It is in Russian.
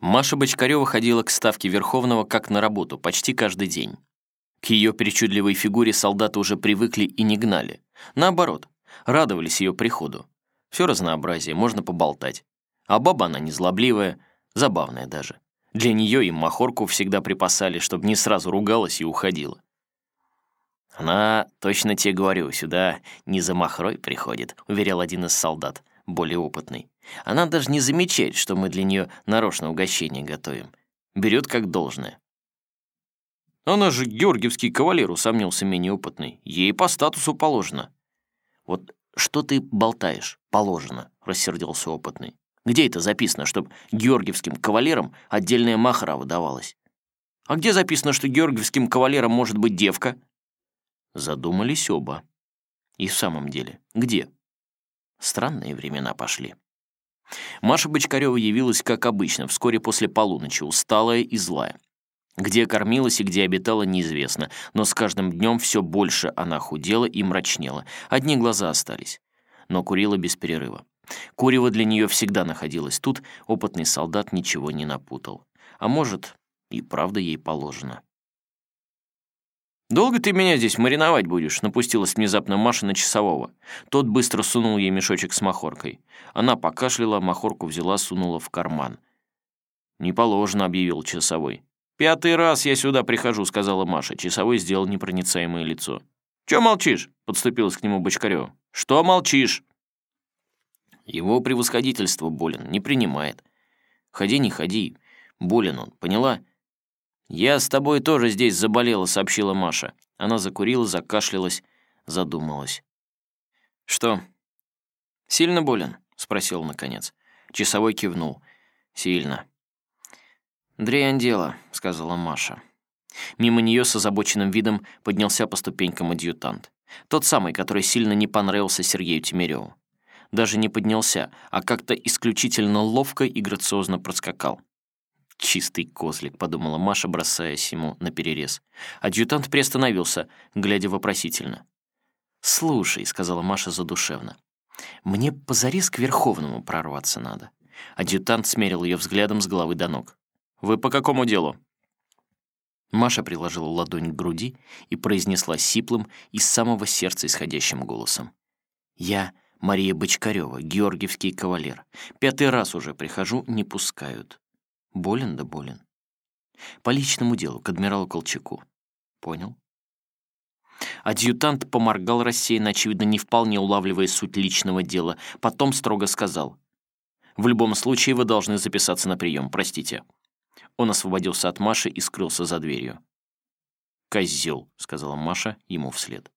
Маша Бочкарева ходила к ставке Верховного как на работу почти каждый день. К ее причудливой фигуре солдаты уже привыкли и не гнали. Наоборот, радовались ее приходу. Все разнообразие, можно поболтать. А баба она незлобливая, забавная даже. Для нее им махорку всегда припасали, чтобы не сразу ругалась и уходила. «Она, точно тебе говорю, сюда не за махрой приходит», — уверял один из солдат, более опытный. «Она даже не замечает, что мы для нее нарочно угощение готовим. Берет как должное». «Она же георгиевский кавалер», — усомнился менее опытный. «Ей по статусу положено». «Вот что ты болтаешь? Положено», — рассердился опытный. «Где это записано, чтобы георгиевским кавалерам отдельная махра выдавалась?» «А где записано, что георгиевским кавалером может быть девка?» Задумались оба. И в самом деле, где? Странные времена пошли. Маша Бочкарева явилась, как обычно, вскоре после полуночи, усталая и злая. Где кормилась и где обитала, неизвестно, но с каждым днем все больше она худела и мрачнела. Одни глаза остались. Но курила без перерыва. Курево для нее всегда находилось тут, опытный солдат ничего не напутал. А может, и правда ей положено. «Долго ты меня здесь мариновать будешь?» — напустилась внезапно Маша на часового. Тот быстро сунул ей мешочек с махоркой. Она покашляла, махорку взяла, сунула в карман. «Не положено», — объявил часовой. «Пятый раз я сюда прихожу», — сказала Маша. Часовой сделал непроницаемое лицо. «Чё молчишь?» — подступилась к нему Бочкарёва. «Что молчишь?» Его превосходительство болен, не принимает. Ходи, не ходи, болен он, поняла? «Я с тобой тоже здесь заболела», — сообщила Маша. Она закурила, закашлялась, задумалась. «Что, сильно болен?» — спросил наконец. Часовой кивнул. «Сильно». «Дрянь дело», — сказала Маша. Мимо нее с озабоченным видом поднялся по ступенькам адъютант. Тот самый, который сильно не понравился Сергею Тимиреву. Даже не поднялся, а как-то исключительно ловко и грациозно проскакал. «Чистый козлик», — подумала Маша, бросаясь ему на перерез. Адъютант приостановился, глядя вопросительно. «Слушай», — сказала Маша задушевно, — «мне позарез к Верховному прорваться надо». Адъютант смерил ее взглядом с головы до ног. «Вы по какому делу?» Маша приложила ладонь к груди и произнесла сиплым, из самого сердца исходящим голосом. «Я Мария Бочкарева, георгиевский кавалер. Пятый раз уже прихожу, не пускают. Болен да болен. По личному делу, к адмиралу Колчаку. Понял? Адъютант поморгал рассеянно, очевидно, не вполне улавливая суть личного дела. Потом строго сказал. «В любом случае вы должны записаться на прием, простите». Он освободился от Маши и скрылся за дверью. «Козел», — сказала Маша ему вслед.